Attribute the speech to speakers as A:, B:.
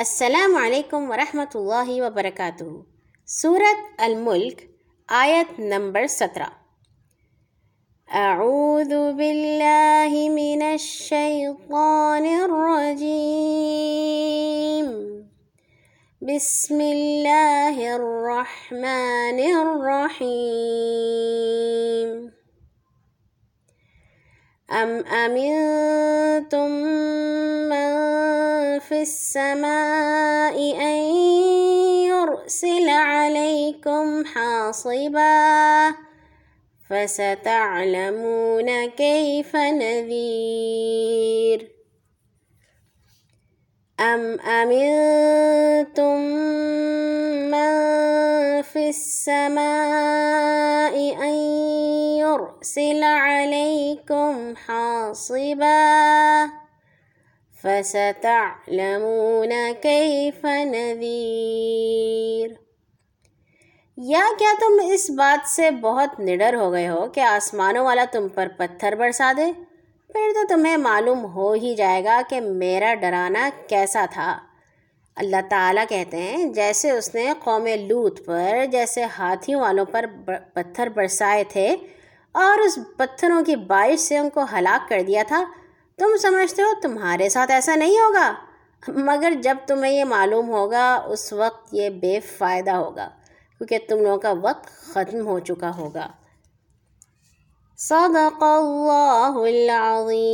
A: السلام علیکم ورحمۃ اللہ وبرکاتہ سورت الملک آیت نمبر سترہ اعوذ باللہ من الشیطان الرجیم بسم اللہ الرحمن الرحیم ام امنتم من السماء أن يرسل عليكم حاصبا فستعلمون كيف نذير أم أمنتم من في السماء أن يرسل عليكم حاصباً فَسَتَعْلَمُونَ كَيْفَ نَذِيرٌ یا کیا تم اس بات سے بہت نڈر ہو گئے ہو کہ آسمانوں والا تم پر پتھر برسا دے پھر تو تمہیں معلوم ہو ہی جائے گا کہ میرا ڈرانا کیسا تھا اللہ تعالیٰ کہتے ہیں جیسے اس نے قوم لوت پر جیسے ہاتھیوں والوں پر پتھر برسائے تھے اور اس پتھروں کی بارش سے ان کو ہلاک کر دیا تھا تم سمجھتے ہو تمہارے ساتھ ایسا نہیں ہوگا مگر جب تمہیں یہ معلوم ہوگا اس وقت یہ بے فائدہ ہوگا کیونکہ تم لوگوں کا وقت ختم ہو چکا ہوگا صدق اللہ العظیم